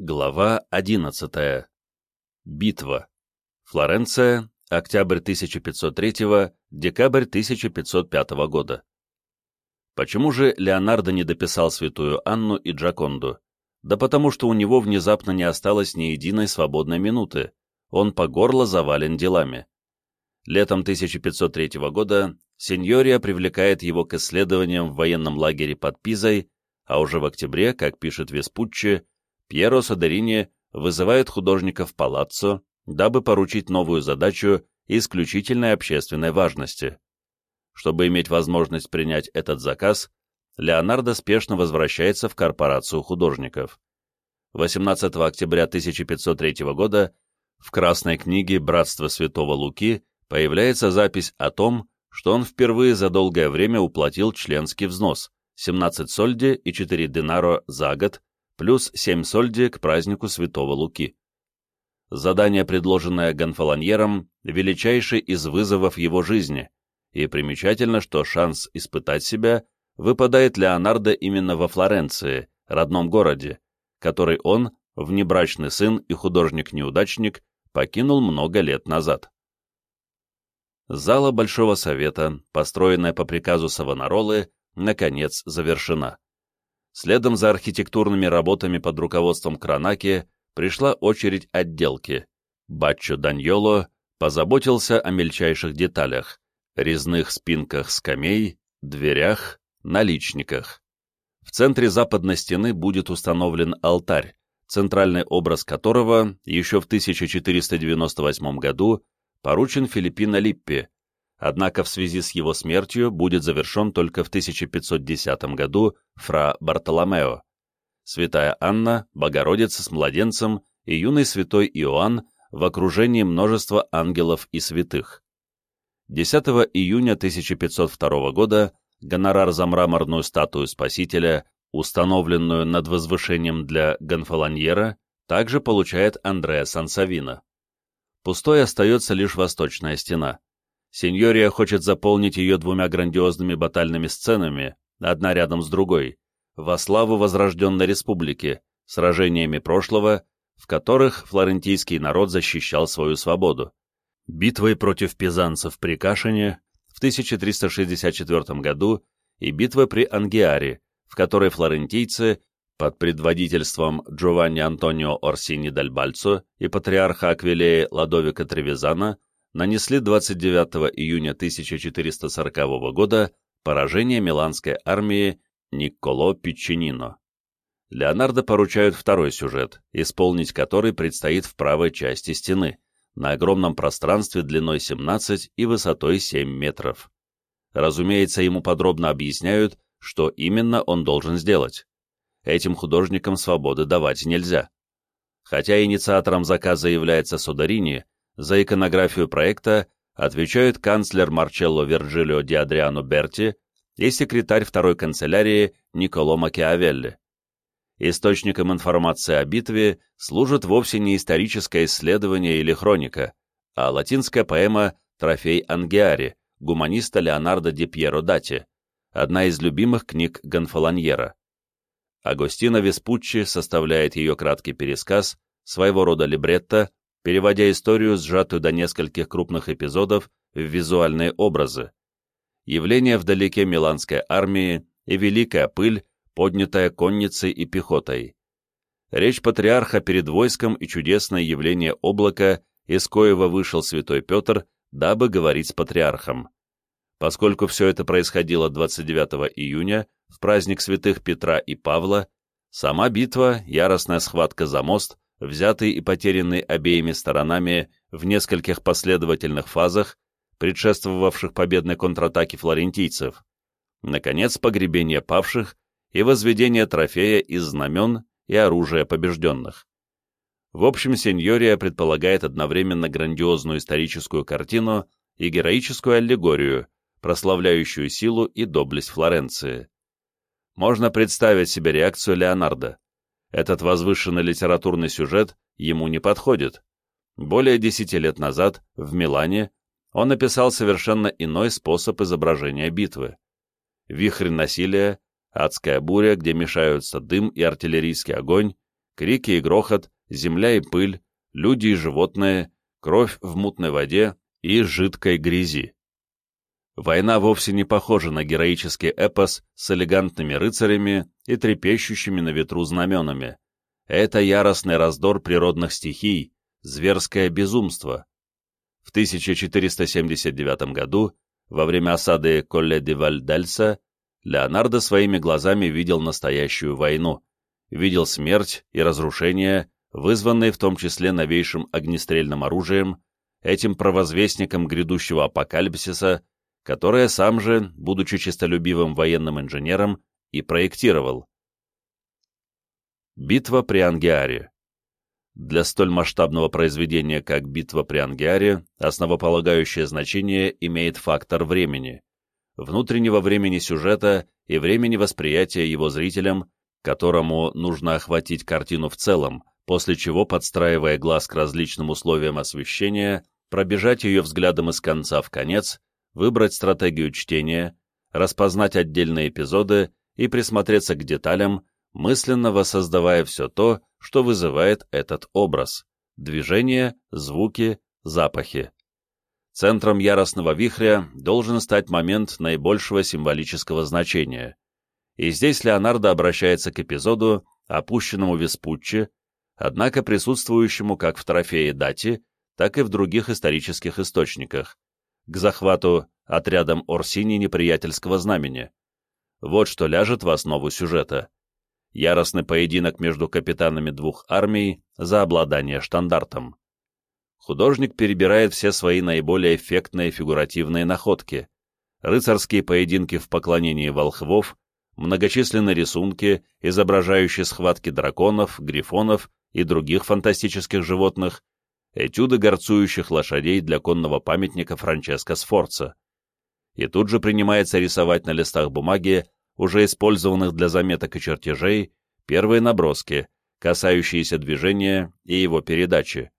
Глава 11. Битва. Флоренция. Октябрь 1503, декабрь 1505 года. Почему же Леонардо не дописал святую Анну и Джаконду? Да потому что у него внезапно не осталось ни единой свободной минуты. Он по горло завален делами. Летом 1503 года сеньория привлекает его к исследованиям в военном лагере под Пизой, а уже в октябре, как пишет Веспуччи, Пьеро Содерини вызывает художника в палаццо, дабы поручить новую задачу исключительной общественной важности. Чтобы иметь возможность принять этот заказ, Леонардо спешно возвращается в корпорацию художников. 18 октября 1503 года в Красной книге «Братство святого Луки» появляется запись о том, что он впервые за долгое время уплатил членский взнос 17 сольди и 4 динаро за год плюс 7 сольди к празднику Святого Луки. Задание, предложенное Гонфолоньером, величайший из вызовов его жизни, и примечательно, что шанс испытать себя выпадает Леонардо именно во Флоренции, родном городе, который он, внебрачный сын и художник-неудачник, покинул много лет назад. Зала Большого Совета, построенная по приказу Савонаролы, наконец завершена. Следом за архитектурными работами под руководством Кранаки пришла очередь отделки. Баччо Даньоло позаботился о мельчайших деталях — резных спинках скамей, дверях, наличниках. В центре западной стены будет установлен алтарь, центральный образ которого еще в 1498 году поручен Филиппино Липпи, однако в связи с его смертью будет завершен только в 1510 году фра Бартоломео. Святая Анна, Богородица с младенцем и юный святой Иоанн в окружении множества ангелов и святых. 10 июня 1502 года гонорар за мраморную статую Спасителя, установленную над возвышением для Гонфолоньера, также получает Андреа Сансавино. Пустой остается лишь восточная стена. Сеньория хочет заполнить ее двумя грандиозными батальными сценами, одна рядом с другой, во славу возрожденной республики, сражениями прошлого, в которых флорентийский народ защищал свою свободу, битвой против пизанцев при Кашине в 1364 году и битвой при Ангиаре, в которой флорентийцы под предводительством Джованни Антонио Орсини Даль Бальцо и патриарха Аквилеи Ладовика Тревизана нанесли 29 июня 1440 года поражение миланской армии Никколо Пиччинино. Леонардо поручают второй сюжет, исполнить который предстоит в правой части стены, на огромном пространстве длиной 17 и высотой 7 метров. Разумеется, ему подробно объясняют, что именно он должен сделать. Этим художникам свободы давать нельзя. Хотя инициатором заказа является Сударини, за иконографию проекта отвечают канцлер Марчелло Вирджилио Ди Адриано Берти и секретарь второй канцелярии Николо Макиавелли. Источником информации о битве служит вовсе не историческое исследование или хроника, а латинская поэма «Трофей Ангиари» гуманиста Леонардо ди Пьеро Дати, одна из любимых книг Гонфолоньера. Агостино Веспуччи составляет ее краткий пересказ, своего рода либретто, переводя историю, сжатую до нескольких крупных эпизодов, в визуальные образы. Явление вдалеке Миланской армии и великая пыль, поднятая конницей и пехотой. Речь патриарха перед войском и чудесное явление облака, из коего вышел святой Петр, дабы говорить с патриархом. Поскольку все это происходило 29 июня, в праздник святых Петра и Павла, сама битва, яростная схватка за мост, взятый и потерянный обеими сторонами в нескольких последовательных фазах, предшествовавших победной контратаке флорентийцев, наконец, погребение павших и возведение трофея из знамен и оружия побежденных. В общем, сеньория предполагает одновременно грандиозную историческую картину и героическую аллегорию, прославляющую силу и доблесть Флоренции. Можно представить себе реакцию Леонардо. Этот возвышенный литературный сюжет ему не подходит. Более десяти лет назад, в Милане, он написал совершенно иной способ изображения битвы. Вихрь насилия, адская буря, где мешаются дым и артиллерийский огонь, крики и грохот, земля и пыль, люди и животные, кровь в мутной воде и жидкой грязи. Война вовсе не похожа на героический эпос с элегантными рыцарями и трепещущими на ветру знаменами. Это яростный раздор природных стихий, зверское безумство. В 1479 году, во время осады Колле-де-Вальдельса, Леонардо своими глазами видел настоящую войну, видел смерть и разрушение, вызванные в том числе новейшим огнестрельным оружием, этим провозвестником грядущего апокалипсиса, которое сам же, будучи честолюбивым военным инженером, и проектировал. Битва при Ангиаре Для столь масштабного произведения, как «Битва при Ангиаре», основополагающее значение имеет фактор времени, внутреннего времени сюжета и времени восприятия его зрителям, которому нужно охватить картину в целом, после чего, подстраивая глаз к различным условиям освещения, пробежать ее взглядом из конца в конец, выбрать стратегию чтения, распознать отдельные эпизоды и присмотреться к деталям, мысленно воссоздавая все то, что вызывает этот образ – движения, звуки, запахи. Центром яростного вихря должен стать момент наибольшего символического значения. И здесь Леонардо обращается к эпизоду, опущенному Веспуччи, однако присутствующему как в трофее дати, так и в других исторических источниках, к захвату отрядом Орсини неприятельского знамени. Вот что ляжет в основу сюжета. Яростный поединок между капитанами двух армий за обладание штандартом. Художник перебирает все свои наиболее эффектные фигуративные находки. Рыцарские поединки в поклонении волхвов, многочисленные рисунки, изображающие схватки драконов, грифонов и других фантастических животных, этюды горцующих лошадей для конного памятника Франческо Сфорца. И тут же принимается рисовать на листах бумаги, уже использованных для заметок и чертежей, первые наброски, касающиеся движения и его передачи.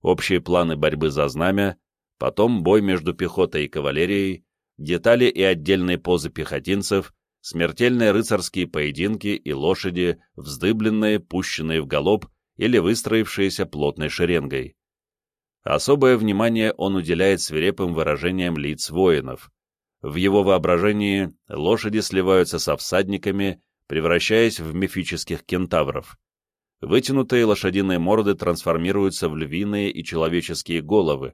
Общие планы борьбы за знамя, потом бой между пехотой и кавалерией, детали и отдельные позы пехотинцев, смертельные рыцарские поединки и лошади, вздыбленные, пущенные в галоп или выстроившиеся плотной шеренгой. Особое внимание он уделяет свирепым выражениям лиц воинов. В его воображении лошади сливаются со всадниками, превращаясь в мифических кентавров. Вытянутые лошадиные морды трансформируются в львиные и человеческие головы,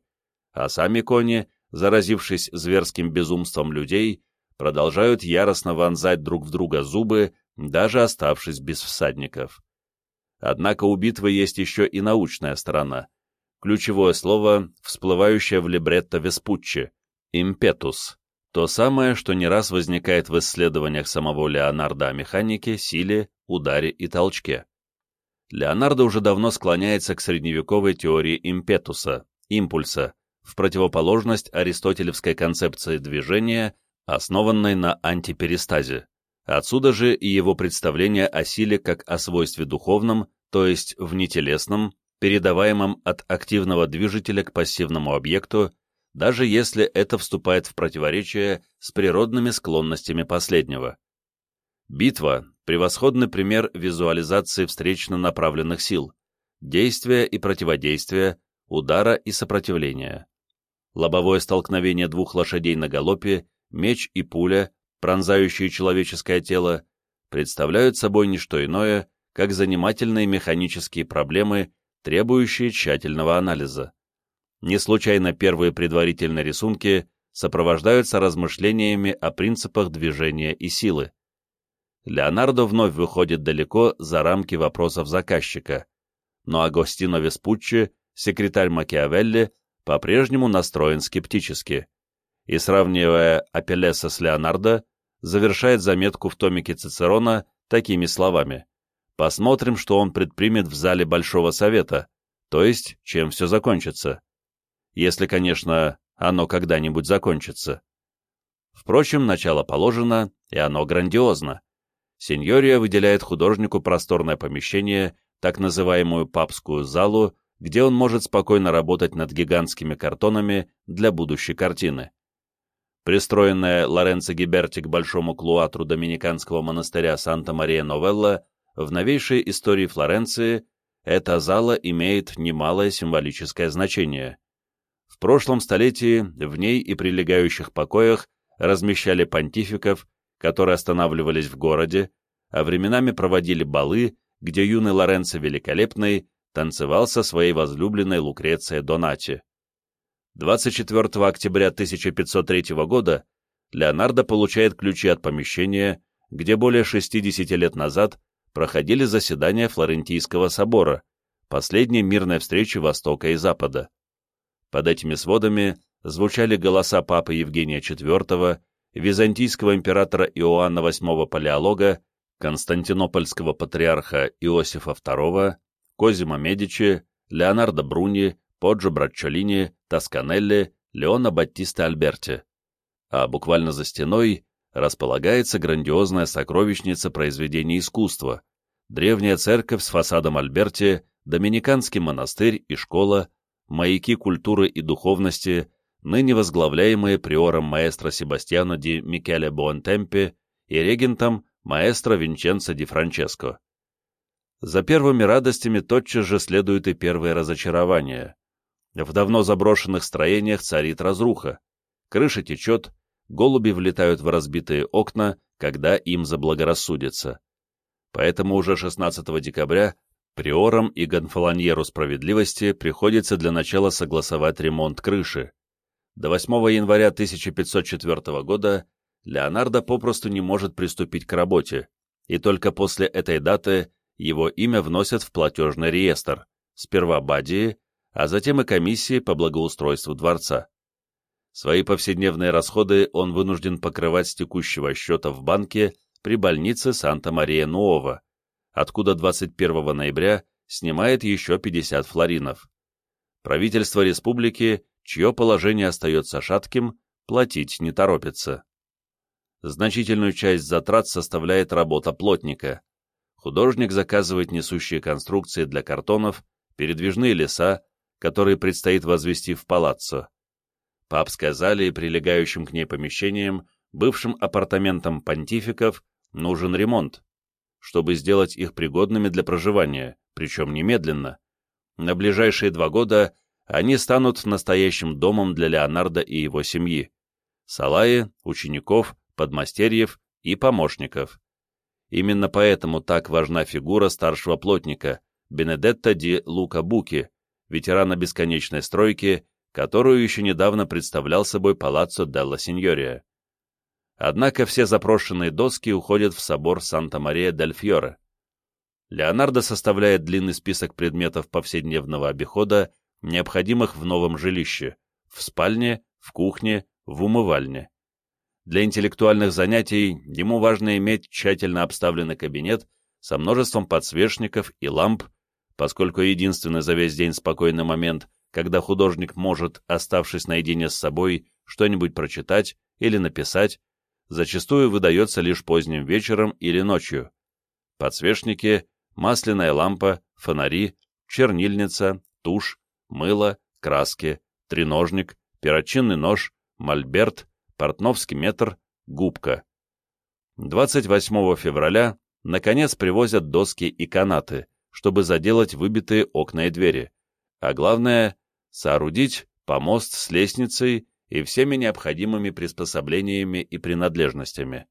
а сами кони, заразившись зверским безумством людей, продолжают яростно вонзать друг в друга зубы, даже оставшись без всадников. Однако у битвы есть еще и научная сторона. Ключевое слово, всплывающее в либретто Веспуччи – импетус. То самое, что не раз возникает в исследованиях самого Леонардо о механике, силе, ударе и толчке. Леонардо уже давно склоняется к средневековой теории импетуса, импульса, в противоположность аристотелевской концепции движения, основанной на антиперистазе. Отсюда же и его представление о силе как о свойстве духовном, то есть внетелесном, передаваемом от активного движителя к пассивному объекту, даже если это вступает в противоречие с природными склонностями последнего. Битва – превосходный пример визуализации встречно направленных сил, действия и противодействия, удара и сопротивления. Лобовое столкновение двух лошадей на галопе, меч и пуля, пронзающие человеческое тело, представляют собой не что иное, как занимательные механические проблемы требующие тщательного анализа. Не случайно первые предварительные рисунки сопровождаются размышлениями о принципах движения и силы. Леонардо вновь выходит далеко за рамки вопросов заказчика, но Агостино Веспуччи, секретарь Макиавелли, по-прежнему настроен скептически, и, сравнивая Апеллеса с Леонардо, завершает заметку в томике Цицерона такими словами Посмотрим, что он предпримет в зале Большого Совета, то есть, чем все закончится. Если, конечно, оно когда-нибудь закончится. Впрочем, начало положено, и оно грандиозно. Сеньория выделяет художнику просторное помещение, так называемую папскую залу, где он может спокойно работать над гигантскими картонами для будущей картины. Пристроенная Лоренцо Гиберти к большому клуатру доминиканского монастыря Санта-Мария-Новелла в новейшей истории Флоренции эта зала имеет немалое символическое значение. В прошлом столетии в ней и прилегающих покоях размещали понтификов, которые останавливались в городе, а временами проводили балы, где юный Лоренцо Великолепный танцевал со своей возлюбленной Лукрецией Донати. 24 октября 1503 года Леонардо получает ключи от помещения, где более 60 лет назад проходили заседания Флорентийского собора, последней мирной встречи Востока и Запада. Под этими сводами звучали голоса папы Евгения IV, византийского императора Иоанна VIII Палеолога, константинопольского патриарха Иосифа II, Козимо Медичи, Леонардо Бруни, Поджо Браччолини, Тосканелли, Леона Баттиста Альберти. А буквально за стеной располагается грандиозная сокровищница произведений искусства, древняя церковь с фасадом Альберти, доминиканский монастырь и школа, маяки культуры и духовности, ныне возглавляемые приором маэстро Себастьяно ди Микеле Буонтемпе и регентом маэстро Винченцо ди Франческо. За первыми радостями тотчас же следуют и первые разочарования. В давно заброшенных строениях царит разруха. Крыша течет, голуби влетают в разбитые окна, когда им заблагорассудится. Поэтому уже 16 декабря приорам и гонфолоньеру справедливости приходится для начала согласовать ремонт крыши. До 8 января 1504 года Леонардо попросту не может приступить к работе, и только после этой даты его имя вносят в платежный реестр, сперва Бадии, а затем и комиссии по благоустройству дворца. Свои повседневные расходы он вынужден покрывать с текущего счета в банке при больнице Санта-Мария-Нуова, откуда 21 ноября снимает еще 50 флоринов. Правительство республики, чье положение остается шатким, платить не торопится. Значительную часть затрат составляет работа плотника. Художник заказывает несущие конструкции для картонов, передвижные леса, которые предстоит возвести в палаццо. Папской зале и прилегающим к ней помещениям, бывшим апартаментам понтификов, нужен ремонт, чтобы сделать их пригодными для проживания, причем немедленно. На ближайшие два года они станут настоящим домом для Леонардо и его семьи, Салаи, учеников, подмастерьев и помощников. Именно поэтому так важна фигура старшего плотника, Бенедетто ди Лука Буки, ветерана бесконечной стройки, которую еще недавно представлял собой Палаццо Делла Синьория. Однако все запрошенные доски уходят в собор Санта-Мария-дель-Фьоре. Леонардо составляет длинный список предметов повседневного обихода, необходимых в новом жилище, в спальне, в кухне, в умывальне. Для интеллектуальных занятий ему важно иметь тщательно обставленный кабинет со множеством подсвечников и ламп, поскольку единственный за весь день спокойный момент, когда художник может, оставшись наедине с собой, что-нибудь прочитать или написать, зачастую выдается лишь поздним вечером или ночью. Подсвечники, масляная лампа, фонари, чернильница, тушь, мыло, краски, треножник, перочинный нож, мольберт, портновский метр, губка. 28 февраля, наконец, привозят доски и канаты, чтобы заделать выбитые окна и двери, а главное — соорудить помост с лестницей и всеми необходимыми приспособлениями и принадлежностями.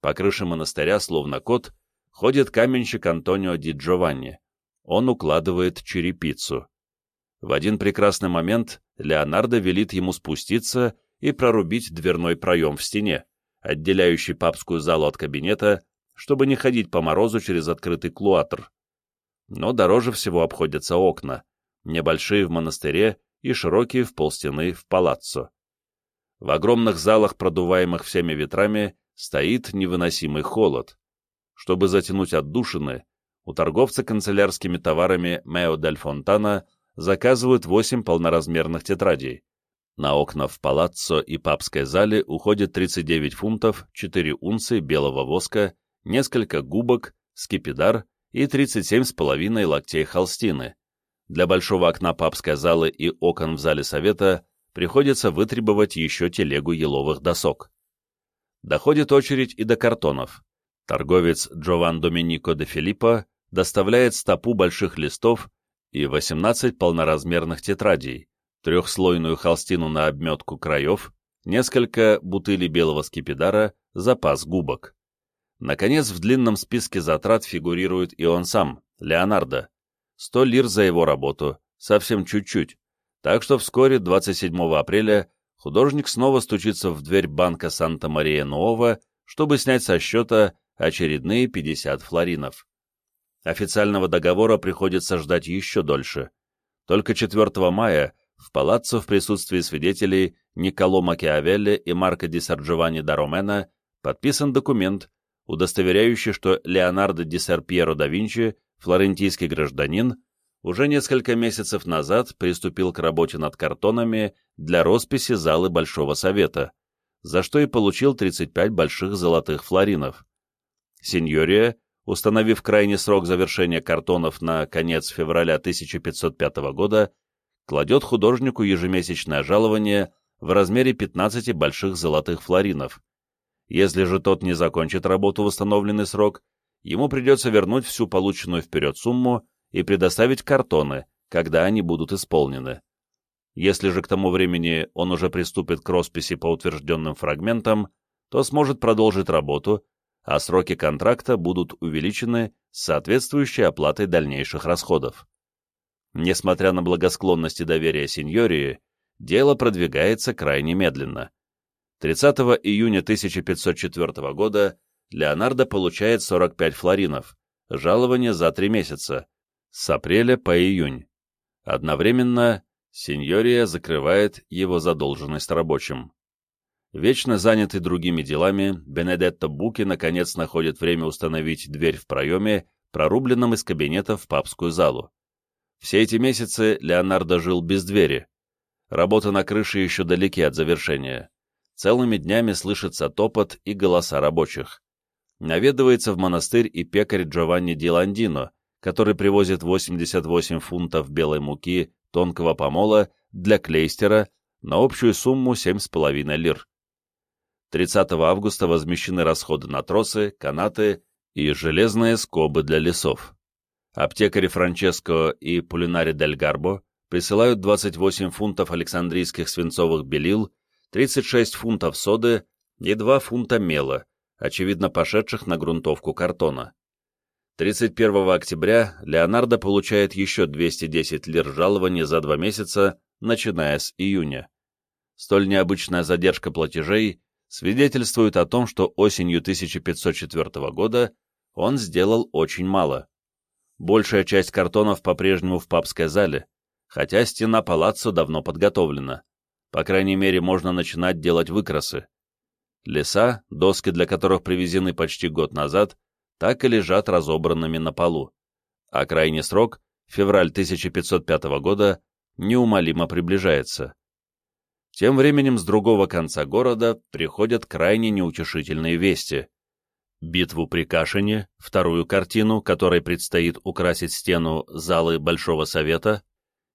По крыше монастыря, словно кот, ходит каменщик Антонио Ди Джованни. Он укладывает черепицу. В один прекрасный момент Леонардо велит ему спуститься и прорубить дверной проем в стене, отделяющий папскую залу от кабинета, чтобы не ходить по морозу через открытый клуатр но дороже всего обходятся окна, небольшие в монастыре и широкие в полстены в палаццо. В огромных залах, продуваемых всеми ветрами, стоит невыносимый холод. Чтобы затянуть отдушины, у торговца канцелярскими товарами Мео Дель Фонтана заказывают восемь полноразмерных тетрадей. На окна в палаццо и папской зале уходит 39 фунтов, 4 унции белого воска, несколько губок, скипидар и 37,5 локтей холстины. Для большого окна папской залы и окон в зале совета приходится вытребовать еще телегу еловых досок. Доходит очередь и до картонов. Торговец Джован Доминико де Филиппо доставляет стопу больших листов и 18 полноразмерных тетрадей, трехслойную холстину на обметку краев, несколько бутылей белого скипидара, запас губок. Наконец, в длинном списке затрат фигурирует и он сам, Леонардо. 100 лир за его работу, совсем чуть-чуть. Так что вскоре, 27 апреля, художник снова стучится в дверь банка Санта-Мария-Нуова, чтобы снять со счета очередные 50 флоринов. Официального договора приходится ждать еще дольше. Только 4 мая в палаццо в присутствии свидетелей Николо Макиавелли и Марко ди Сарджованни да Ромена подписан документ, удостоверяющий, что Леонардо ди Серпьеро да Винчи, флорентийский гражданин, уже несколько месяцев назад приступил к работе над картонами для росписи залы Большого Совета, за что и получил 35 больших золотых флоринов. Сеньория, установив крайний срок завершения картонов на конец февраля 1505 года, кладет художнику ежемесячное жалование в размере 15 больших золотых флоринов. Если же тот не закончит работу в установленный срок, ему придется вернуть всю полученную вперед сумму и предоставить картоны, когда они будут исполнены. Если же к тому времени он уже приступит к росписи по утвержденным фрагментам, то сможет продолжить работу, а сроки контракта будут увеличены с соответствующей оплатой дальнейших расходов. Несмотря на благосклонность и доверие сеньории, дело продвигается крайне медленно. 30 июня 1504 года Леонардо получает 45 флоринов, жалование за три месяца, с апреля по июнь. Одновременно сеньория закрывает его задолженность рабочим. Вечно занятый другими делами, Бенедетто Буки наконец находит время установить дверь в проеме, прорубленном из кабинета в папскую залу. Все эти месяцы Леонардо жил без двери. Работа на крыше еще далеки от завершения. Целыми днями слышится топот и голоса рабочих. Наведывается в монастырь и пекарь Джованни Ди Ландино, который привозит 88 фунтов белой муки тонкого помола для клейстера на общую сумму 7,5 лир. 30 августа возмещены расходы на тросы, канаты и железные скобы для лесов. Аптекари Франческо и Пулинари Дель Гарбо присылают 28 фунтов александрийских свинцовых белил, 36 фунтов соды и 2 фунта мела, очевидно пошедших на грунтовку картона. 31 октября Леонардо получает еще 210 лир жалования за два месяца, начиная с июня. Столь необычная задержка платежей свидетельствует о том, что осенью 1504 года он сделал очень мало. Большая часть картонов по-прежнему в папской зале, хотя стена палаццо давно подготовлена. По крайней мере, можно начинать делать выкрасы. Леса, доски для которых привезены почти год назад, так и лежат разобранными на полу. А крайний срок, февраль 1505 года, неумолимо приближается. Тем временем с другого конца города приходят крайне неутешительные вести. Битву при Кашине, вторую картину, которой предстоит украсить стену залы Большого Совета,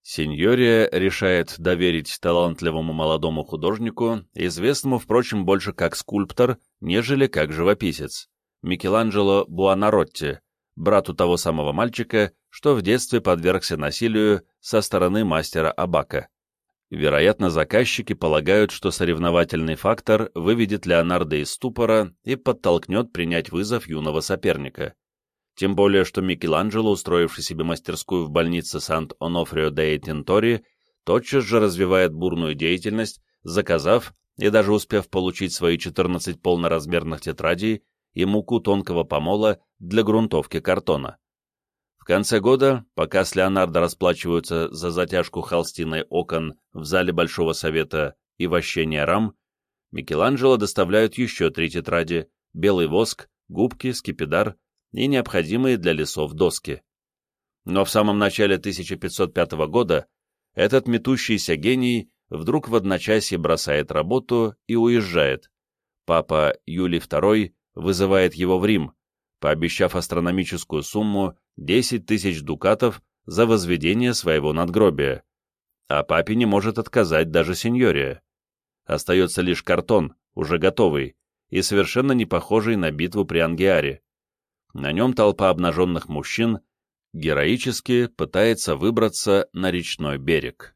Синьория решает доверить талантливому молодому художнику, известному, впрочем, больше как скульптор, нежели как живописец, Микеланджело Буонаротти, брату того самого мальчика, что в детстве подвергся насилию со стороны мастера Абака. Вероятно, заказчики полагают, что соревновательный фактор выведет Леонардо из ступора и подтолкнет принять вызов юного соперника. Тем более, что Микеланджело, устроивший себе мастерскую в больнице Сант-Онофрио де Тинтори, тотчас же развивает бурную деятельность, заказав и даже успев получить свои 14 полноразмерных тетрадей и муку тонкого помола для грунтовки картона. В конце года, пока с Леонардо расплачиваются за затяжку холстиной окон в зале Большого Совета и вощение рам, Микеланджело доставляют еще три тетради, белый воск, губки, скипидар и необходимые для лесов доски. Но в самом начале 1505 года этот метущийся гений вдруг в одночасье бросает работу и уезжает. Папа Юлий II вызывает его в Рим, пообещав астрономическую сумму 10 тысяч дукатов за возведение своего надгробия. А папе не может отказать даже сеньория. Остается лишь картон, уже готовый, и совершенно не похожий на битву при Ангиаре. На нем толпа обнаженных мужчин героически пытается выбраться на речной берег.